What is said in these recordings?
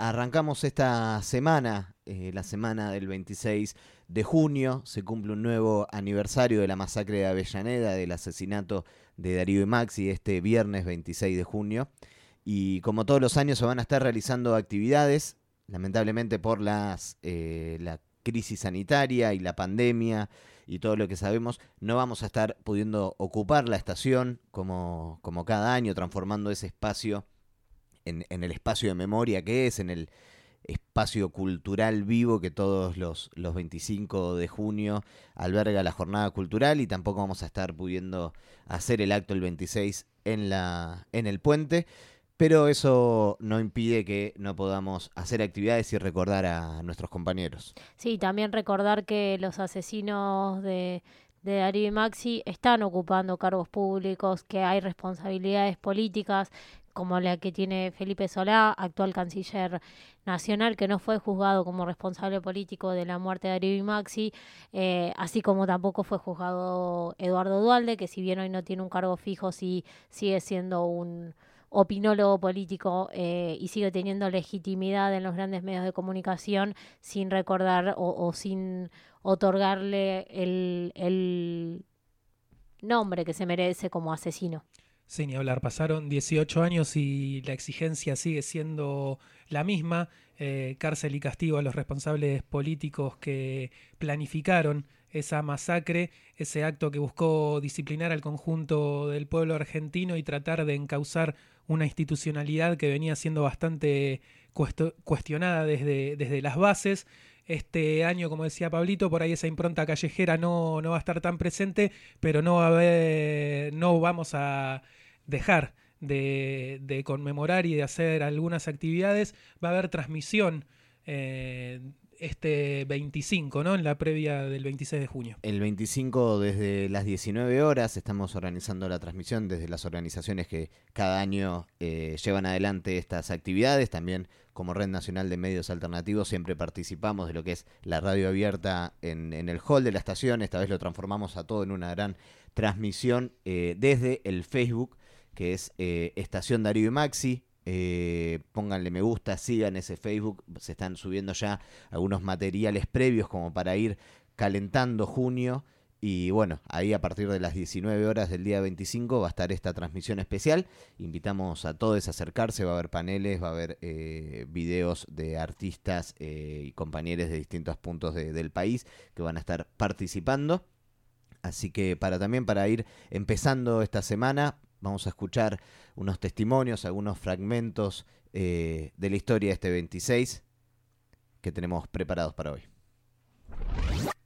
arrancamos esta semana, eh, la semana del 26 de junio, se cumple un nuevo aniversario de la masacre de Avellaneda, del asesinato de Darío y Maxi, este viernes 26 de junio. Y como todos los años se van a estar realizando actividades, lamentablemente por las, eh, la crisis sanitaria y la pandemia y todo lo que sabemos, no vamos a estar pudiendo ocupar la estación como, como cada año, transformando ese espacio en, el espacio de memoria que es, en el espacio cultural vivo que todos los, los 25 de junio alberga la jornada cultural y tampoco vamos a estar pudiendo hacer el acto el 26 en, la, en el puente pero eso no impide que no podamos hacer actividades y recordar a nuestros compañeros. Sí, también recordar que los asesinos de, de Darío y Maxi están ocupando cargos públicos, que hay responsabilidades políticas como la que tiene Felipe Solá, actual canciller nacional, que no fue juzgado como responsable político de la muerte de Darío y Maxi, eh, así como tampoco fue juzgado Eduardo Dualde, que si bien hoy no tiene un cargo fijo, sí sigue siendo un opinólogo político eh, y sigue teniendo legitimidad en los grandes medios de comunicación sin recordar o, sin otorgarle el, nombre que se merece como asesino. Sí, ni hablar, pasaron 18 años y la exigencia sigue siendo la misma, eh, cárcel y castigo a los responsables políticos que planificaron esa masacre, ese acto que buscó disciplinar al conjunto del pueblo argentino y tratar de encauzar una institucionalidad que venía siendo bastante cuestionada desde, desde las bases. Este año, como decía Pablito, por ahí esa impronta callejera no, no va a estar tan presente, pero no no vamos a dejar de, de, conmemorar y de hacer algunas actividades. Va a haber transmisión eh, este 25, ¿no? En la previa del 26 de junio. El 25 desde las 19 horas estamos organizando la transmisión desde las organizaciones que cada año eh, llevan adelante estas actividades. También como Red Nacional de Medios Alternativos siempre participamos de lo que es la radio abierta en, el hall de la estación. Esta vez lo transformamos a todo en una gran transmisión eh, desde el Facebook que es eh, Estación Darío y Maxi, eh, pónganle me gusta, sigan ese Facebook, se están subiendo ya algunos materiales previos como para ir calentando junio. Y bueno, ahí a partir de las 19 horas del día 25 va a estar esta transmisión especial. Invitamos a todos a acercarse, va a haber paneles, va a haber eh, videos de artistas eh, y compañeros de distintos puntos del país que van a estar participando. Así que para también para ir empezando esta semana, Vamos a escuchar unos testimonios, algunos fragmentos eh, de la historia de este 26 que tenemos preparados para hoy.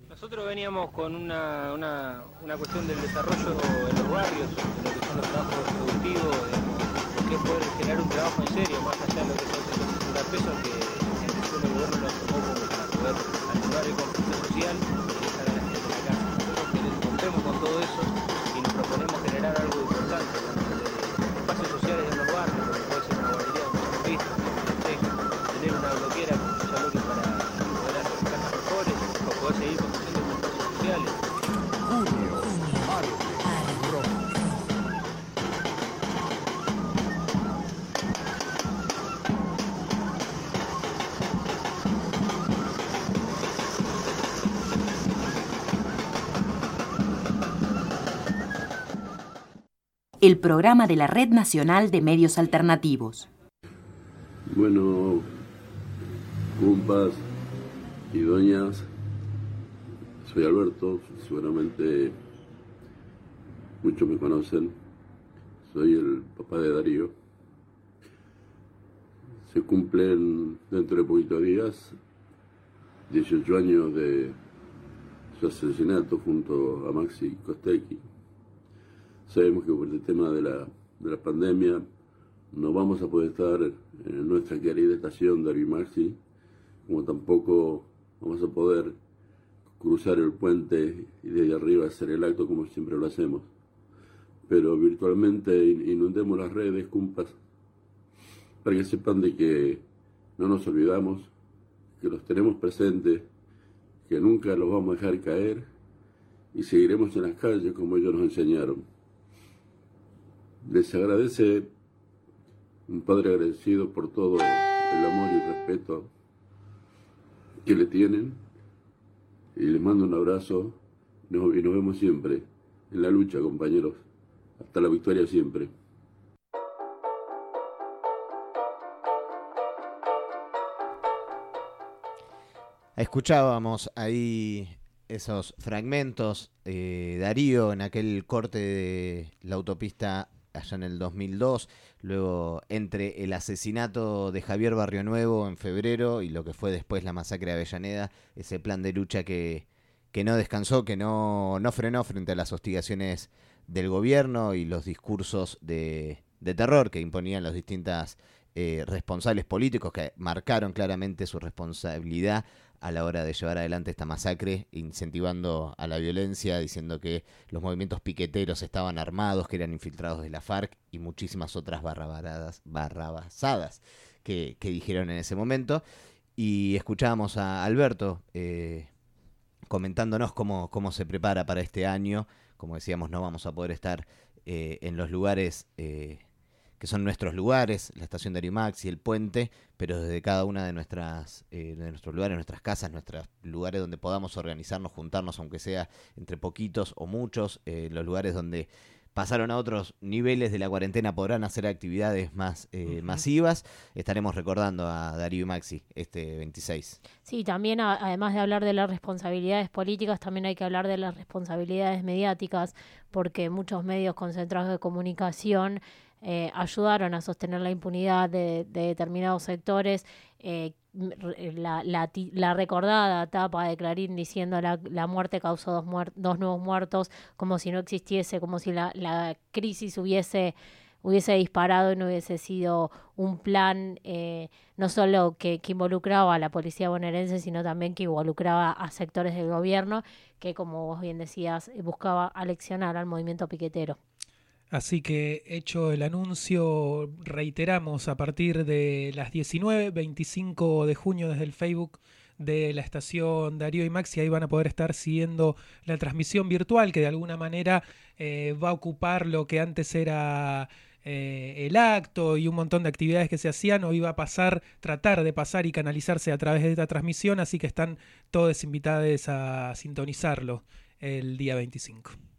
Nosotros veníamos con una, una, una cuestión del desarrollo en los barrios, de lo que son los trabajos productivos, de qué poder generar un trabajo en serio, más allá de lo que son los pesos que el gobierno lo tomó para poder ayudar el conflicto social el programa de la Red Nacional de Medios Alternativos. Bueno, cumpas y doñas, soy Alberto, seguramente muchos me conocen, soy el papá de Darío. Se cumplen dentro de poquitos días 18 años de su asesinato junto a Maxi Costecchi Sabemos que por el tema de la, de la pandemia no vamos a poder estar en nuestra querida estación de Maxi, como tampoco vamos a poder cruzar el puente y desde arriba hacer el acto como siempre lo hacemos. Pero virtualmente inundemos las redes, cumpas, para que sepan de que no nos olvidamos, que los tenemos presentes, que nunca los vamos a dejar caer y seguiremos en las calles como ellos nos enseñaron les agradece un padre agradecido por todo el amor y respeto respeto que le tienen y les mando un abrazo y nos vemos siempre en la lucha, compañeros. Hasta la victoria siempre. Escuchábamos ahí esos fragmentos, eh, Darío en aquel corte de la autopista allá en el 2002, luego entre el asesinato de Javier Barrio Nuevo en febrero y lo que fue después la masacre de Avellaneda, ese plan de lucha que, que no descansó, que no, no frenó frente a las hostigaciones del gobierno y los discursos de, de terror que imponían los distintos eh, responsables políticos que marcaron claramente su responsabilidad a la hora de llevar adelante esta masacre, incentivando a la violencia, diciendo que los movimientos piqueteros estaban armados, que eran infiltrados de la FARC y muchísimas otras barrabasadas, que, dijeron en ese momento. Y escuchábamos a Alberto eh, comentándonos cómo, se prepara para este año. Como decíamos, no vamos a poder estar eh, en los lugares que son nuestros lugares, la estación de Arimax y el puente, pero desde cada una de nuestras eh, de nuestros lugares, nuestras casas, nuestros lugares donde podamos organizarnos, juntarnos, aunque sea entre poquitos o muchos, eh, los lugares donde pasaron a otros niveles de la cuarentena podrán hacer actividades más eh, masivas. Estaremos recordando a Darío y Maxi este 26. Sí, también además de hablar de las responsabilidades políticas, también hay que hablar de las responsabilidades mediáticas, porque muchos medios concentrados de comunicación eh, ayudaron a sostener la impunidad de, determinados sectores. Eh, la, la, recordada tapa de Clarín diciendo la, la muerte causó dos, dos nuevos muertos, como si no existiese, como si la, la crisis hubiese hubiese disparado y no hubiese sido un plan eh, no solo que, que, involucraba a la policía bonaerense, sino también que involucraba a sectores del gobierno que, como vos bien decías, buscaba aleccionar al movimiento piquetero. Así que hecho el anuncio, reiteramos a partir de las 19, 25 de junio desde el Facebook de la estación Darío y Maxi, ahí van a poder estar siguiendo la transmisión virtual que de alguna manera eh, va a ocupar lo que antes era eh, el acto y un montón de actividades que se hacían, hoy va a pasar, tratar de pasar y canalizarse a través de esta transmisión, así que están todos invitados a sintonizarlo el día 25.